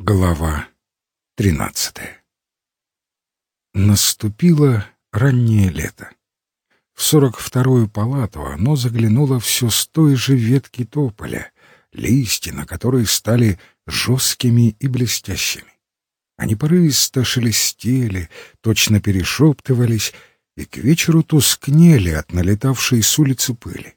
Глава тринадцатая Наступило раннее лето. В сорок вторую палату оно заглянуло все с той же ветки тополя, листья на которые стали жесткими и блестящими. Они порывисто шелестели, точно перешептывались и к вечеру тускнели от налетавшей с улицы пыли.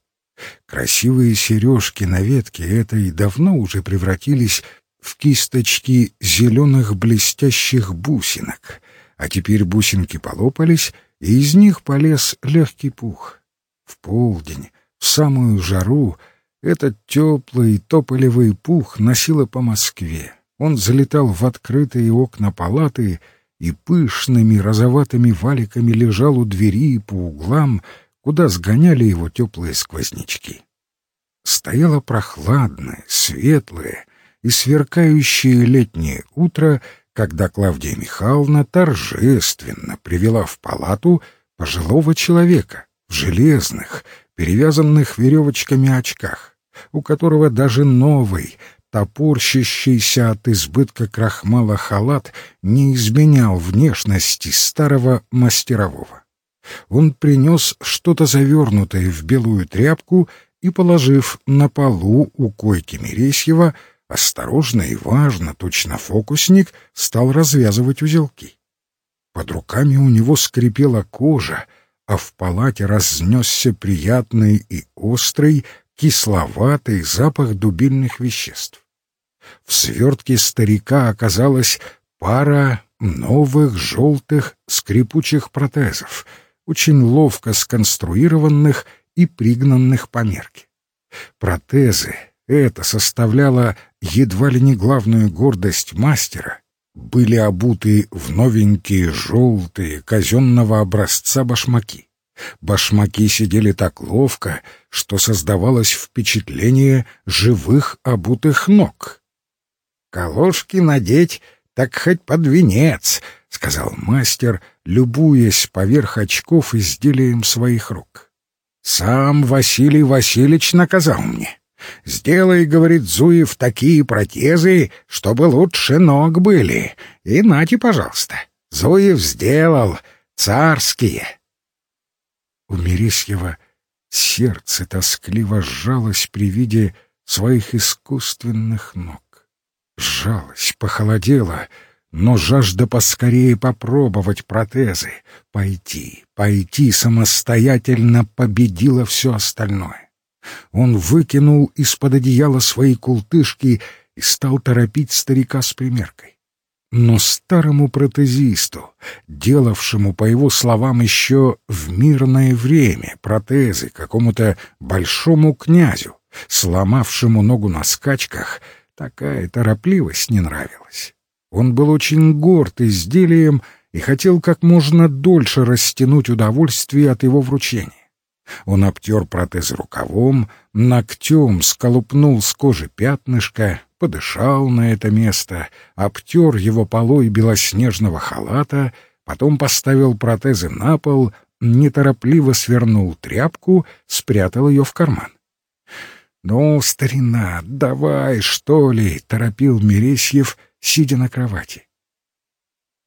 Красивые сережки на ветке этой давно уже превратились в кисточки зеленых блестящих бусинок, а теперь бусинки полопались, и из них полез легкий пух. В полдень, в самую жару, этот теплый тополевый пух носило по Москве. Он залетал в открытые окна палаты и пышными розоватыми валиками лежал у двери по углам, куда сгоняли его теплые сквознячки. Стояло прохладное, светлое, и сверкающее летнее утро, когда Клавдия Михайловна торжественно привела в палату пожилого человека в железных, перевязанных веревочками очках, у которого даже новый, топорщащийся от избытка крахмала халат не изменял внешности старого мастерового. Он принес что-то завернутое в белую тряпку и, положив на полу у койки Мересьева, Осторожно и важно, точно фокусник, стал развязывать узелки. Под руками у него скрипела кожа, а в палате разнесся приятный и острый, кисловатый запах дубильных веществ. В свертке старика оказалась пара новых желтых скрипучих протезов, очень ловко сконструированных и пригнанных по мерке. Протезы это составляло едва ли не главную гордость мастера, были обуты в новенькие желтые казенного образца башмаки. Башмаки сидели так ловко, что создавалось впечатление живых обутых ног. «Колошки надеть, так хоть под венец», — сказал мастер, любуясь поверх очков изделием своих рук. «Сам Василий Васильевич наказал мне. Сделай, — говорит Зуев, — такие протезы, чтобы лучше ног были. И нате, пожалуйста. Зуев сделал. Царские. У Мересьева сердце тоскливо сжалось при виде своих искусственных ног. Сжалось, похолодело, но жажда поскорее попробовать протезы, пойти, пойти самостоятельно победила все остальное. Он выкинул из-под одеяла свои култышки и стал торопить старика с примеркой. Но старому протезисту, делавшему, по его словам, еще в мирное время протезы какому-то большому князю, сломавшему ногу на скачках, такая торопливость не нравилась. Он был очень горд изделием и хотел как можно дольше растянуть удовольствие от его вручения. Он обтер протез рукавом, ногтем сколупнул с кожи пятнышко, подышал на это место, обтер его полой белоснежного халата, потом поставил протезы на пол, неторопливо свернул тряпку, спрятал ее в карман. «Ну, старина, давай, что ли!» — торопил Мересьев, сидя на кровати.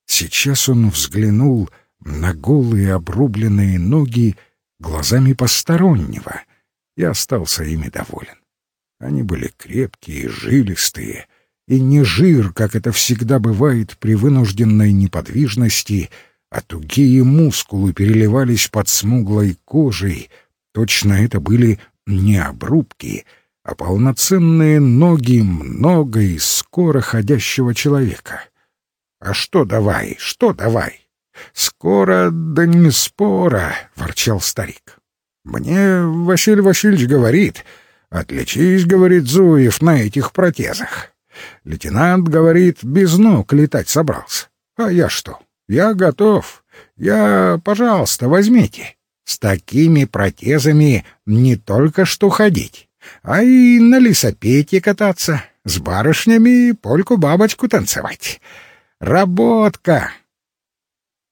Сейчас он взглянул на голые обрубленные ноги глазами постороннего, и остался ими доволен. Они были крепкие, жилистые, и не жир, как это всегда бывает при вынужденной неподвижности, а тугие мускулы переливались под смуглой кожей. Точно это были не обрубки, а полноценные ноги много и скоро ходящего человека. «А что давай, что давай?» «Скоро, да не спора», — ворчал старик. «Мне Василий Васильевич говорит, отличись, — говорит Зуев, — на этих протезах. Лейтенант, говорит, без ног летать собрался. А я что? Я готов. Я, пожалуйста, возьмите. С такими протезами не только что ходить, а и на лесопете кататься, с барышнями польку-бабочку танцевать. Работка!»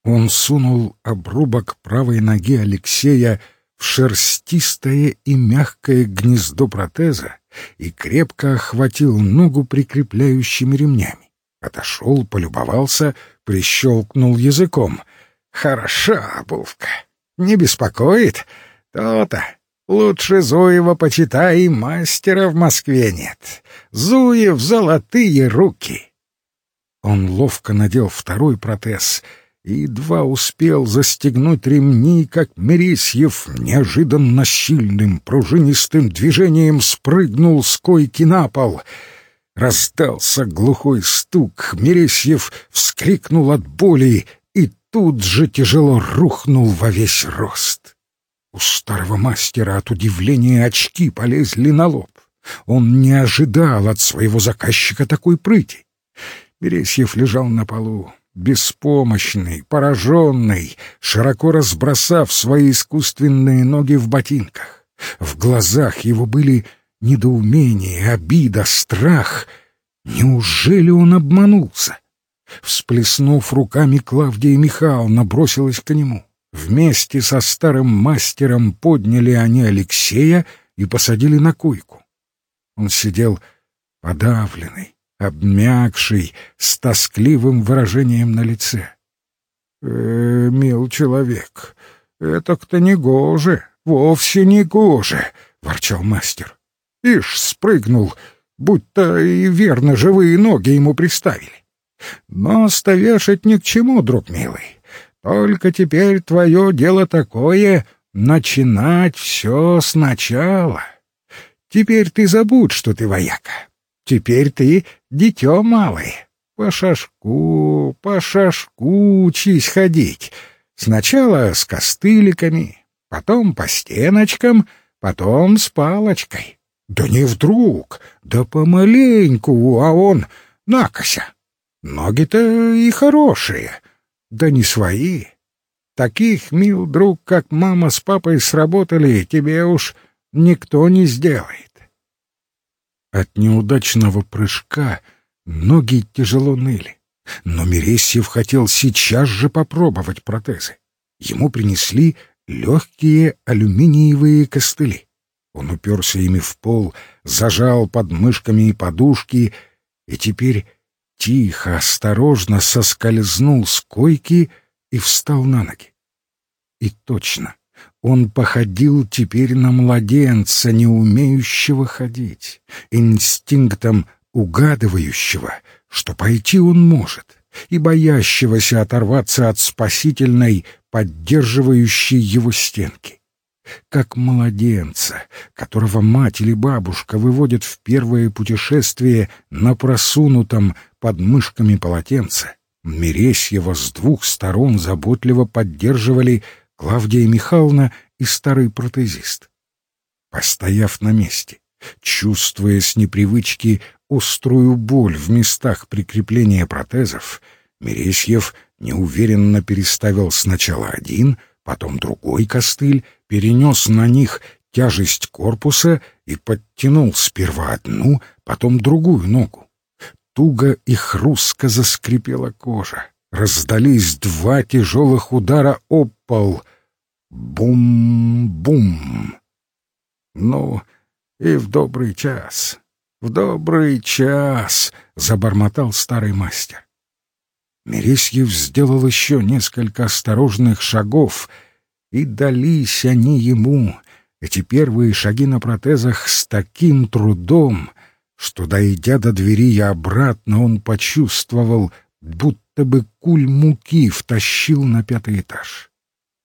Он сунул обрубок правой ноги Алексея в шерстистое и мягкое гнездо протеза и крепко охватил ногу прикрепляющими ремнями. Отошел, полюбовался, прищелкнул языком. «Хороша обувка. Не беспокоит? То-то. Лучше Зуева почитай, мастера в Москве нет. Зуев — золотые руки». Он ловко надел второй протез и едва успел застегнуть ремни, как Мересьев неожиданно сильным пружинистым движением спрыгнул с койки на пол — Раздался глухой стук, Мересьев вскрикнул от боли и тут же тяжело рухнул во весь рост. У старого мастера от удивления очки полезли на лоб. Он не ожидал от своего заказчика такой прыти. Бересьев лежал на полу, беспомощный, пораженный, широко разбросав свои искусственные ноги в ботинках. В глазах его были недоумение, обида, страх. Неужели он обманулся? Всплеснув руками, Клавдия Михайловна бросилась к нему. Вместе со старым мастером подняли они Алексея и посадили на койку. Он сидел подавленный, обмякший, с тоскливым выражением на лице. «Э, мил человек, это кто не гоже, вовсе не гоже», — ворчал мастер. Ишь, спрыгнул, будто и верно живые ноги ему приставили. Но ставешить ни к чему, друг милый. Только теперь твое дело такое — начинать все сначала. Теперь ты забудь, что ты вояка. Теперь ты дитё малое. По шашку, по шашку учись ходить. Сначала с костыликами, потом по стеночкам, потом с палочкой. Да не вдруг, да помаленьку, а он накося. Ноги-то и хорошие, да не свои. Таких, мил друг, как мама с папой сработали, тебе уж никто не сделает. От неудачного прыжка ноги тяжело ныли, но Мересьев хотел сейчас же попробовать протезы. Ему принесли легкие алюминиевые костыли. Он уперся ими в пол, зажал под мышками и подушки, и теперь тихо, осторожно соскользнул с койки и встал на ноги. И точно, он походил теперь на младенца, не умеющего ходить, инстинктом угадывающего, что пойти он может, и боящегося оторваться от спасительной, поддерживающей его стенки. Как младенца, которого мать или бабушка выводят в первое путешествие на просунутом под мышками полотенце, Мересьева с двух сторон заботливо поддерживали Клавдия Михайловна и старый протезист. Постояв на месте, чувствуя с непривычки острую боль в местах прикрепления протезов, Мересьев неуверенно переставил сначала один, потом другой костыль перенес на них тяжесть корпуса и подтянул сперва одну, потом другую ногу. Туго и хрустко заскрипела кожа. Раздались два тяжелых удара об пол. Бум-бум. Ну, и в добрый час, в добрый час, — забормотал старый мастер. Мересьев сделал еще несколько осторожных шагов — и дались они ему, эти первые шаги на протезах, с таким трудом, что, дойдя до двери и обратно, он почувствовал, будто бы куль муки втащил на пятый этаж.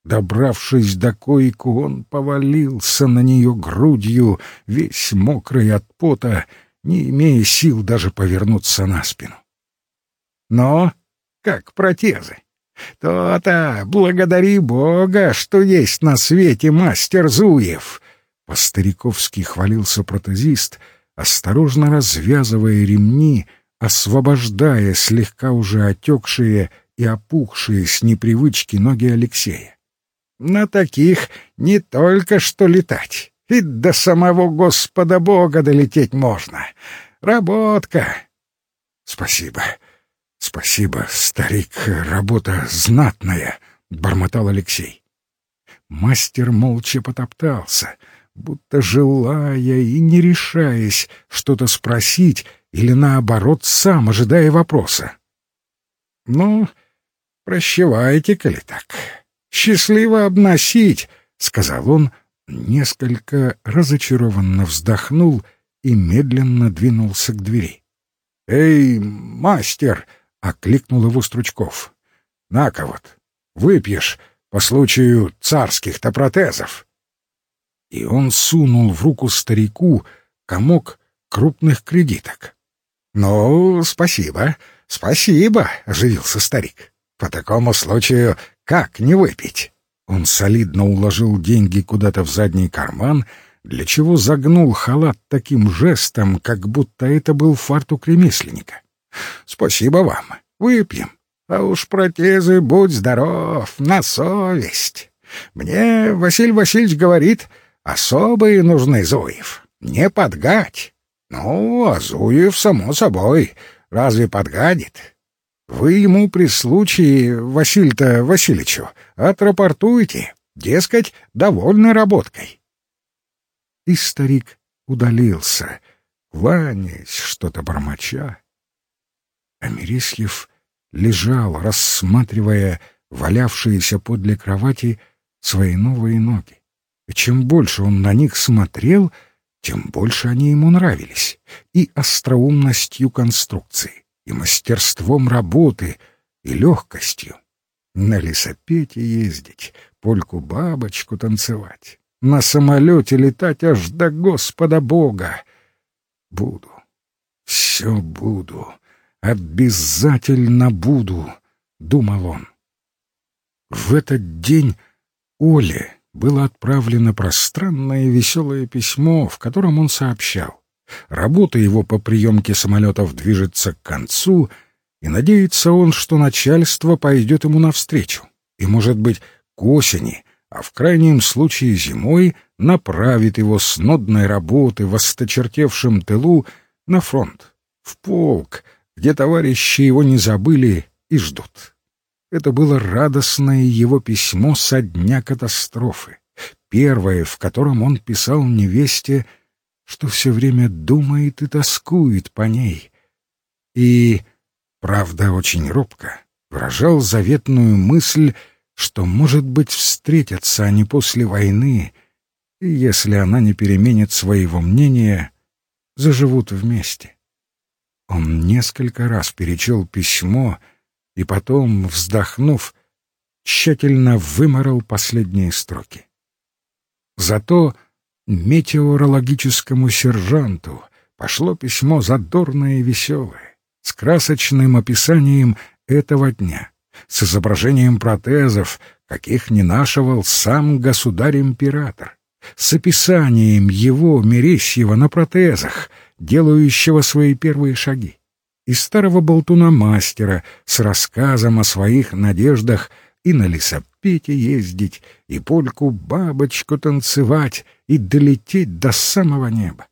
Добравшись до койки, он повалился на нее грудью, весь мокрый от пота, не имея сил даже повернуться на спину. Но как протезы? То-то, благодари Бога, что есть на свете мастер Зуев. По-стариковски хвалился протезист, осторожно развязывая ремни, освобождая слегка уже отекшие и опухшие с непривычки ноги Алексея. На таких не только что летать, и до самого Господа Бога долететь можно. Работка. Спасибо. «Спасибо, старик, работа знатная», — бормотал Алексей. Мастер молча потоптался, будто желая и не решаясь что-то спросить или, наоборот, сам, ожидая вопроса. «Ну, прощевайте, коли так. Счастливо обносить», — сказал он, несколько разочарованно вздохнул и медленно двинулся к двери. «Эй, мастер!» — окликнул его Стручков. «На-ка вот, выпьешь по случаю царских-то протезов». И он сунул в руку старику комок крупных кредиток. «Ну, спасибо, спасибо», — оживился старик. «По такому случаю как не выпить?» Он солидно уложил деньги куда-то в задний карман, для чего загнул халат таким жестом, как будто это был фартук ремесленника. «Спасибо вам. Выпьем. А уж протезы, будь здоров, на совесть. Мне Василий Васильевич говорит, особые нужны Зуев. Не подгать. Ну, а Зуев, само собой, разве подгадит? Вы ему при случае, Василь-то Васильевичу, отрапортуйте, дескать, довольны работкой. И старик удалился, кланяясь, что-то бормоча. А Мересьев лежал, рассматривая валявшиеся подле кровати свои новые ноги. И чем больше он на них смотрел, тем больше они ему нравились и остроумностью конструкции, и мастерством работы, и легкостью. На лесопете ездить, польку-бабочку танцевать, на самолете летать аж до Господа Бога. Буду, все буду, обязательно буду, — думал он. В этот день Оле было отправлено пространное и веселое письмо, в котором он сообщал. Работа его по приемке самолетов движется к концу, и надеется он, что начальство пойдет ему навстречу, и, может быть, к осени, а в крайнем случае зимой направит его с нодной работы в осточертевшем тылу на фронт, в полк, где товарищи его не забыли и ждут. Это было радостное его письмо со дня катастрофы, первое, в котором он писал невесте, что все время думает и тоскует по ней. И, правда, очень робко, выражал заветную мысль, что, может быть, встретятся они после войны, и, если она не переменит своего мнения, заживут вместе. Он несколько раз перечел письмо — и потом, вздохнув, тщательно выморал последние строки. Зато метеорологическому сержанту пошло письмо задорное и веселое, с красочным описанием этого дня, с изображением протезов, каких не нашивал сам государь-император, с описанием его, Мересьева, на протезах, делающего свои первые шаги и старого болтуна-мастера с рассказом о своих надеждах и на лесопете ездить, и польку-бабочку танцевать, и долететь до самого неба.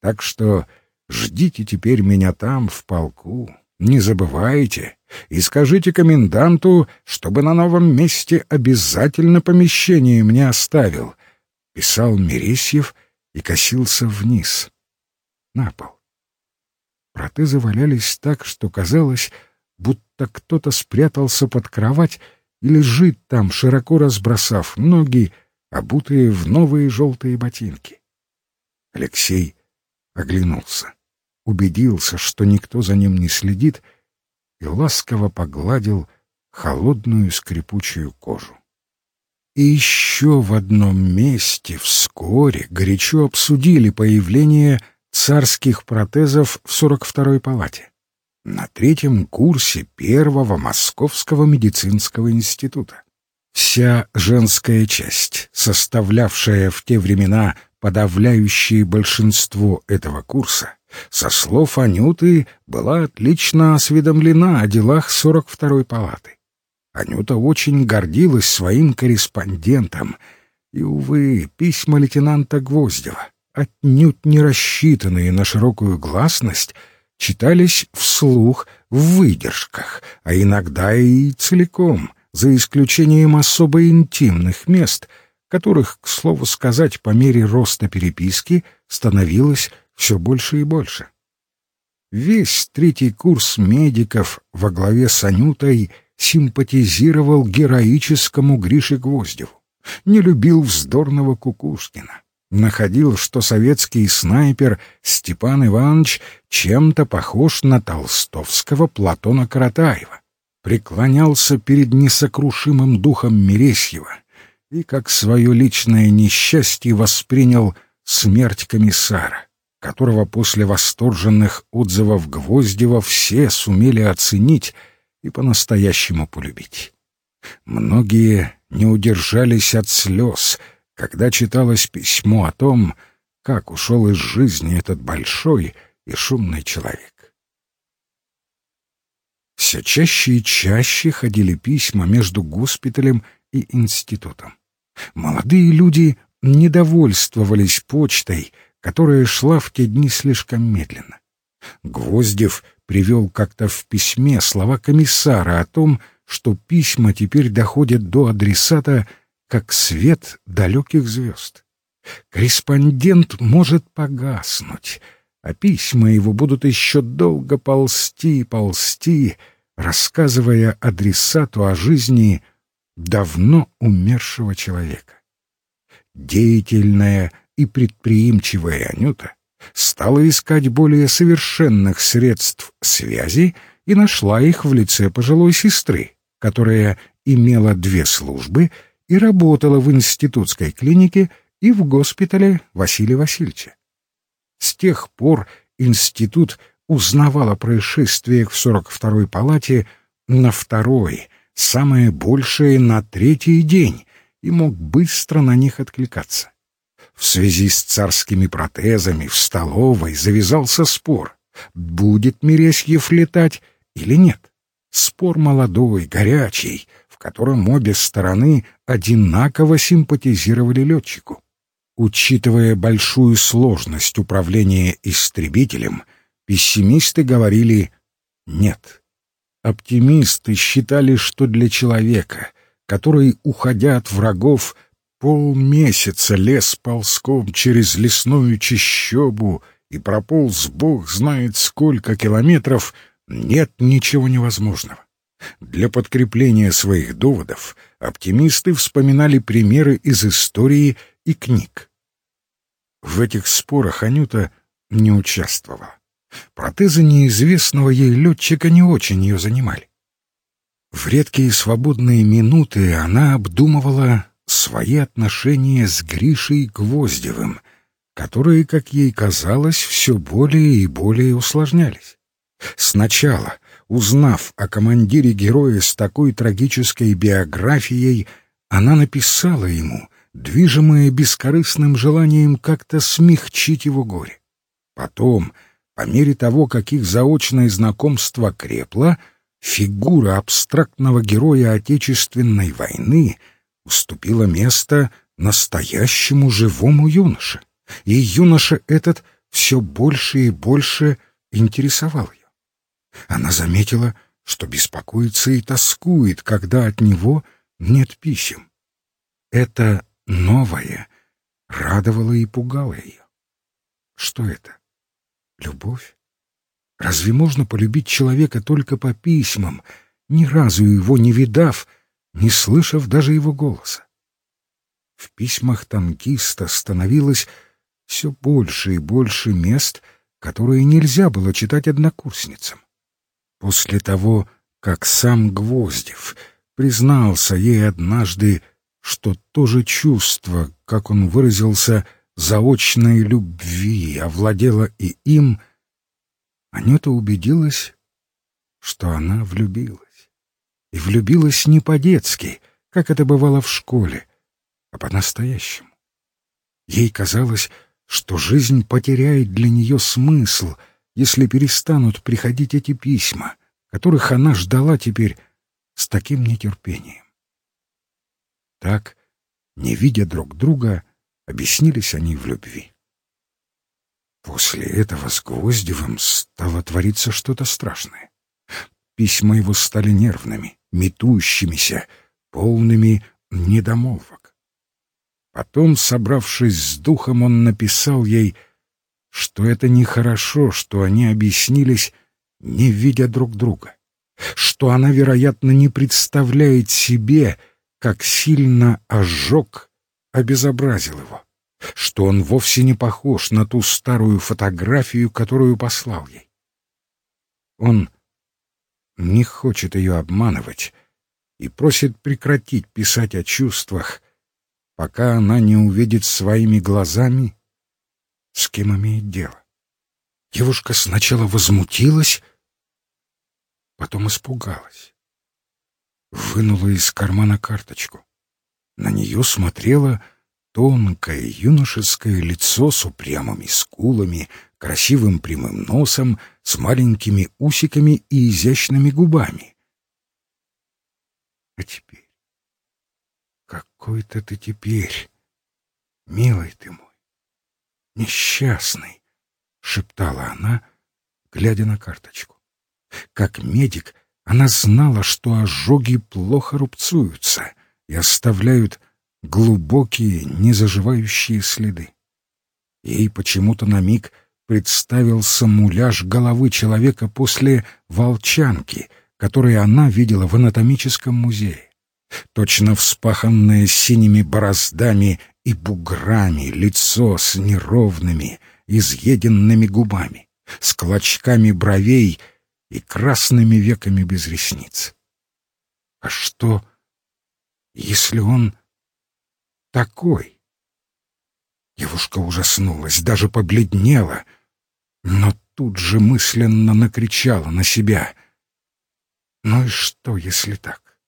Так что ждите теперь меня там, в полку, не забывайте, и скажите коменданту, чтобы на новом месте обязательно помещение мне оставил, — писал Мересьев и косился вниз, на пол. Протезы валялись так, что казалось, будто кто-то спрятался под кровать и лежит там, широко разбросав ноги, обутые в новые желтые ботинки. Алексей оглянулся, убедился, что никто за ним не следит, и ласково погладил холодную скрипучую кожу. И еще в одном месте вскоре горячо обсудили появление царских протезов в 42-й палате, на третьем курсе Первого Московского медицинского института. Вся женская часть, составлявшая в те времена подавляющее большинство этого курса, со слов Анюты, была отлично осведомлена о делах 42-й палаты. Анюта очень гордилась своим корреспондентом, и, увы, письма лейтенанта Гвоздева отнюдь не рассчитанные на широкую гласность, читались вслух в выдержках, а иногда и целиком, за исключением особо интимных мест, которых, к слову сказать, по мере роста переписки становилось все больше и больше. Весь третий курс медиков во главе с Анютой симпатизировал героическому Грише Гвоздеву, не любил вздорного Кукушкина, находил, что советский снайпер Степан Иванович чем-то похож на толстовского Платона Каратаева, преклонялся перед несокрушимым духом Мересьева и как свое личное несчастье воспринял смерть комиссара которого после восторженных отзывов Гвоздева все сумели оценить и по-настоящему полюбить. Многие не удержались от слез, когда читалось письмо о том, как ушел из жизни этот большой и шумный человек. Все чаще и чаще ходили письма между госпиталем и институтом. Молодые люди недовольствовались почтой, которая шла в те дни слишком медленно. Гвоздев привел как-то в письме слова комиссара о том, что письма теперь доходят до адресата как свет далеких звезд. Корреспондент может погаснуть, а письма его будут еще долго ползти и ползти, рассказывая адресату о жизни давно умершего человека. Деятельная и предприимчивая Анюта стала искать более совершенных средств связи и нашла их в лице пожилой сестры, которая имела две службы и работала в институтской клинике и в госпитале Василия Васильевича. С тех пор институт узнавал о происшествиях в 42-й палате на второй, самое большее на третий день, и мог быстро на них откликаться. В связи с царскими протезами в столовой завязался спор, будет Мересьев летать или нет. Спор молодой, горячий, в котором обе стороны одинаково симпатизировали летчику. Учитывая большую сложность управления истребителем, пессимисты говорили «нет». Оптимисты считали, что для человека, который, уходя от врагов, Полмесяца лес ползком через лесную чащобу и прополз бог знает сколько километров, нет ничего невозможного. Для подкрепления своих доводов оптимисты вспоминали примеры из истории и книг. В этих спорах Анюта не участвовала. Протезы неизвестного ей летчика не очень ее занимали. В редкие свободные минуты она обдумывала свои отношения с Гришей Гвоздевым, которые, как ей казалось, все более и более усложнялись. Сначала, узнав о командире героя с такой трагической биографией, она написала ему, движимая бескорыстным желанием как-то смягчить его горе. Потом, по мере того, как их заочное знакомство крепло, фигура абстрактного героя Отечественной войны — уступила место настоящему живому юноше, и юноша этот все больше и больше интересовал ее. Она заметила, что беспокоится и тоскует, когда от него нет писем. Это новое радовало и пугало ее. Что это? Любовь? Разве можно полюбить человека только по письмам, ни разу его не видав, не слышав даже его голоса. В письмах танкиста становилось все больше и больше мест, которые нельзя было читать однокурсницам. После того, как сам Гвоздев признался ей однажды, что то же чувство, как он выразился, заочной любви овладело и им, Анюта убедилась, что она влюбилась и влюбилась не по-детски, как это бывало в школе, а по-настоящему. Ей казалось, что жизнь потеряет для нее смысл, если перестанут приходить эти письма, которых она ждала теперь с таким нетерпением. Так, не видя друг друга, объяснились они в любви. После этого с Гвоздевым стало твориться что-то страшное. Письма его стали нервными, метущимися, полными недомолвок. Потом, собравшись с духом, он написал ей, что это нехорошо, что они объяснились, не видя друг друга, что она, вероятно, не представляет себе, как сильно ожог обезобразил его, что он вовсе не похож на ту старую фотографию, которую послал ей. Он не хочет ее обманывать и просит прекратить писать о чувствах, пока она не увидит своими глазами с кем имеет дело. Девушка сначала возмутилась, потом испугалась. Вынула из кармана карточку. На нее смотрело тонкое юношеское лицо с упрямыми скулами, красивым прямым носом, с маленькими усиками и изящными губами. А теперь? Какой-то ты теперь, милый ты мой несчастный», — шептала она, глядя на карточку. Как медик, она знала, что ожоги плохо рубцуются и оставляют глубокие, незаживающие следы. Ей почему-то на миг представился муляж головы человека после волчанки, который она видела в анатомическом музее. Точно вспаханное синими бороздами и буграми лицо с неровными, изъеденными губами, с клочками бровей и красными веками без ресниц. А что, если он такой? Девушка ужаснулась, даже побледнела, но тут же мысленно накричала на себя. Ну и что, если так?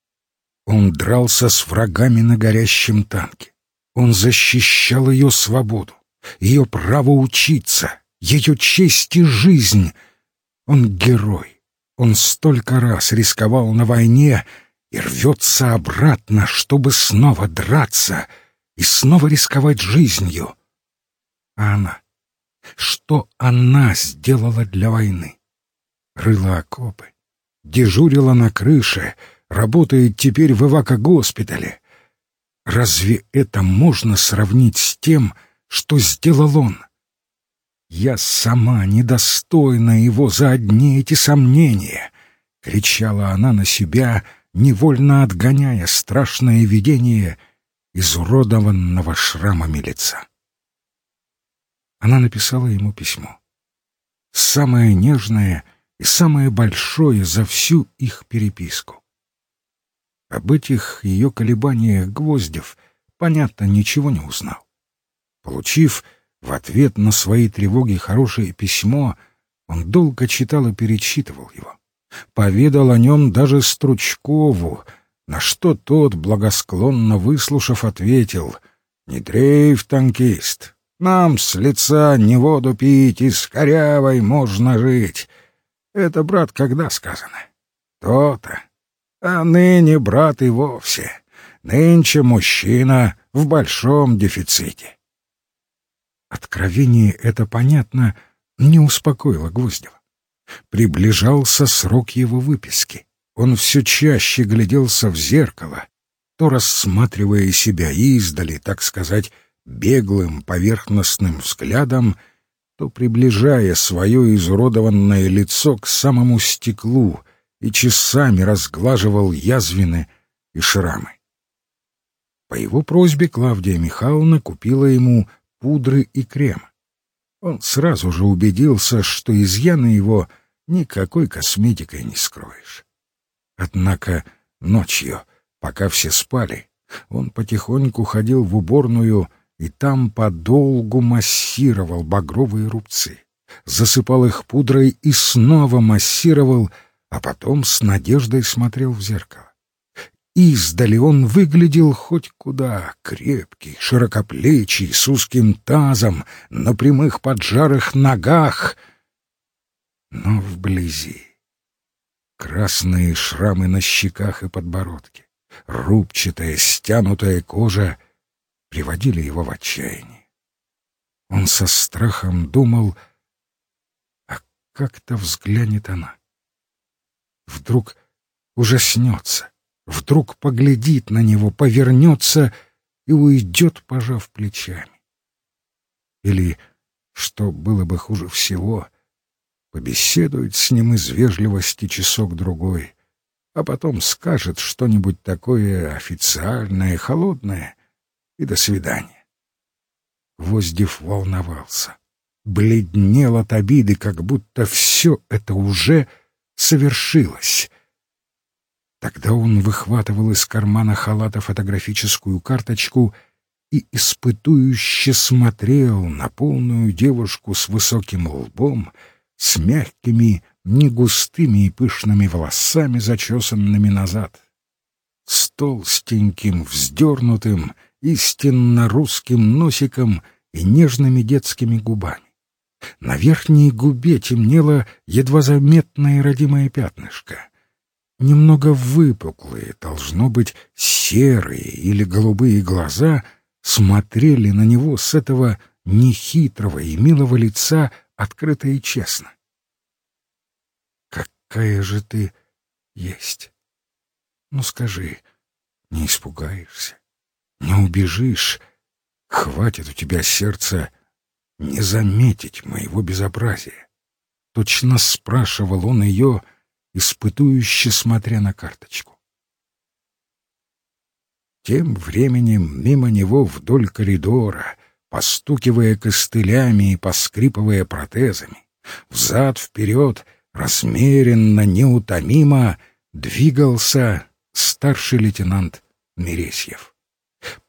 Он дрался с врагами на горящем танке. Он защищал ее свободу, ее право учиться, ее честь и жизнь. Он герой. Он столько раз рисковал на войне и рвется обратно, чтобы снова драться и снова рисковать жизнью. А она? Что она сделала для войны? Рыла окопы, дежурила на крыше, работает теперь в эвакогоспитале, Разве это можно сравнить с тем, что сделал он? Я сама недостойна его за одни эти сомнения, — кричала она на себя, невольно отгоняя страшное видение изуродованного шрамами лица. Она написала ему письмо. Самое нежное и самое большое за всю их переписку. Об этих ее колебаниях Гвоздев, понятно, ничего не узнал. Получив в ответ на свои тревоги хорошее письмо, он долго читал и перечитывал его. Поведал о нем даже Стручкову, на что тот, благосклонно выслушав, ответил «Не дрейф, танкист, нам с лица не воду пить, и с корявой можно жить». Это, брат, когда сказано? То-то. А ныне, брат, и вовсе. Нынче мужчина в большом дефиците. Откровение это, понятно, не успокоило Гвоздева. Приближался срок его выписки. Он все чаще гляделся в зеркало, то рассматривая себя издали, так сказать, беглым поверхностным взглядом, то приближая свое изуродованное лицо к самому стеклу, и часами разглаживал язвины и шрамы. По его просьбе Клавдия Михайловна купила ему пудры и крем. Он сразу же убедился, что изъяны его никакой косметикой не скроешь. Однако ночью, пока все спали, он потихоньку ходил в уборную и там подолгу массировал багровые рубцы, засыпал их пудрой и снова массировал, а потом с надеждой смотрел в зеркало. Издали он выглядел хоть куда, крепкий, широкоплечий, с узким тазом, на прямых поджарых ногах. Но вблизи красные шрамы на щеках и подбородке, рубчатая, стянутая кожа приводили его в отчаяние. Он со страхом думал, а как-то взглянет она вдруг ужаснется, вдруг поглядит на него, повернется и уйдет, пожав плечами. Или что было бы хуже всего, побеседует с ним из вежливости часок-другой, а потом скажет что-нибудь такое официальное, холодное, и до свидания. Гвоздев волновался, бледнел от обиды, как будто все это уже совершилось. Тогда он выхватывал из кармана халата фотографическую карточку и испытующе смотрел на полную девушку с высоким лбом, с мягкими, негустыми и пышными волосами, зачесанными назад, с толстеньким, вздернутым, истинно русским носиком и нежными детскими губами. На верхней губе темнело едва заметное родимое пятнышко. Немного выпуклые, должно быть, серые или голубые глаза смотрели на него с этого нехитрого и милого лица открыто и честно. «Какая же ты есть? Ну скажи, не испугаешься, не убежишь? Хватит у тебя сердца не заметить моего безобразия. Точно спрашивал он ее, испытующе смотря на карточку. Тем временем мимо него вдоль коридора, постукивая костылями и поскрипывая протезами, взад-вперед, размеренно, неутомимо, двигался старший лейтенант Мересьев.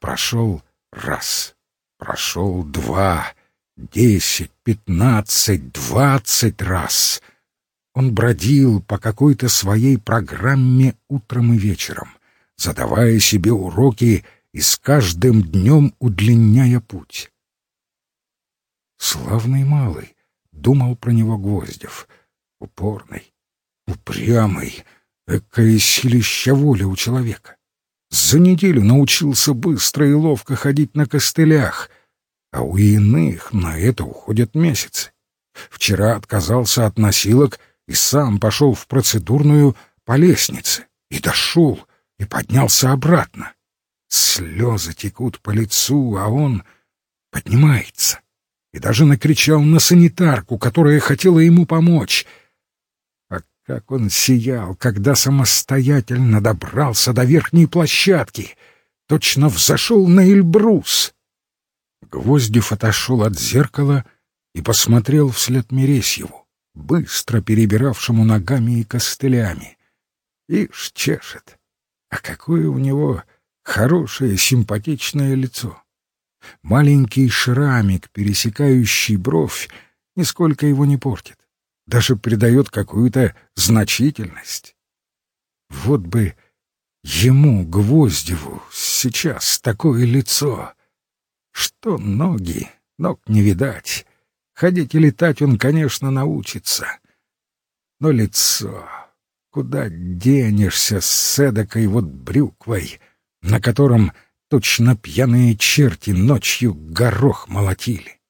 Прошел раз, прошел два, десять, пятнадцать, двадцать раз. Он бродил по какой-то своей программе утром и вечером, задавая себе уроки и с каждым днем удлиняя путь. Славный малый, — думал про него Гвоздев, — упорный, упрямый, экая силища воли у человека. За неделю научился быстро и ловко ходить на костылях, а у иных на это уходят месяцы. Вчера отказался от носилок и сам пошел в процедурную по лестнице, и дошел, и поднялся обратно. Слезы текут по лицу, а он поднимается. И даже накричал на санитарку, которая хотела ему помочь. А как он сиял, когда самостоятельно добрался до верхней площадки, точно взошел на Эльбрус. Гвоздев отошел от зеркала и посмотрел вслед Мересьеву, быстро перебиравшему ногами и костылями. Ишь, чешет. А какое у него хорошее, симпатичное лицо. Маленький шрамик, пересекающий бровь, нисколько его не портит, даже придает какую-то значительность. Вот бы ему, Гвоздеву, сейчас такое лицо. Что ноги, ног не видать. Ходить и летать он, конечно, научится. Но лицо... Куда денешься с эдакой вот брюквой, на котором точно пьяные черти ночью горох молотили?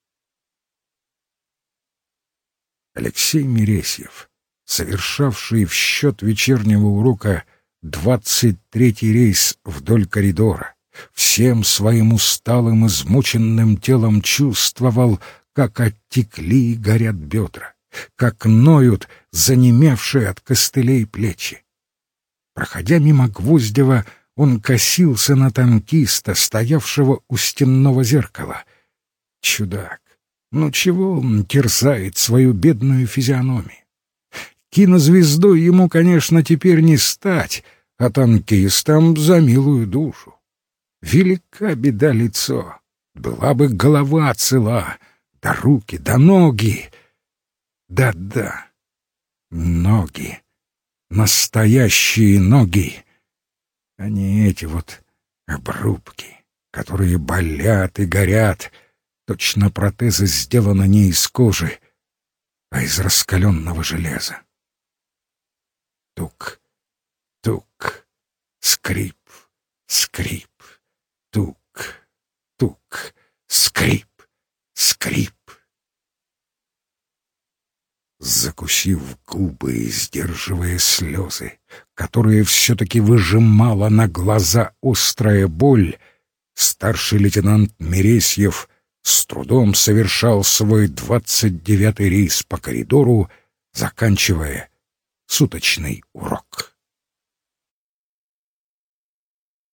Алексей Мересьев, совершавший в счет вечернего урока двадцать третий рейс вдоль коридора, всем своим усталым, измученным телом чувствовал, как оттекли и горят бедра, как ноют занемевшие от костылей плечи. Проходя мимо Гвоздева, он косился на танкиста, стоявшего у стенного зеркала. Чудак, ну чего он терзает свою бедную физиономию? Кинозвездой ему, конечно, теперь не стать, а танкистом за милую душу. Велика беда лицо, была бы голова цела, да руки, да ноги. Да-да, ноги, настоящие ноги, а не эти вот обрубки, которые болят и горят. Точно протезы сделаны не из кожи, а из раскаленного железа. Тук, тук, скрип, скрип тук, тук, скрип, скрип. Закусив губы и сдерживая слезы, которые все-таки выжимала на глаза острая боль, старший лейтенант Мересьев с трудом совершал свой двадцать девятый рейс по коридору, заканчивая суточный урок.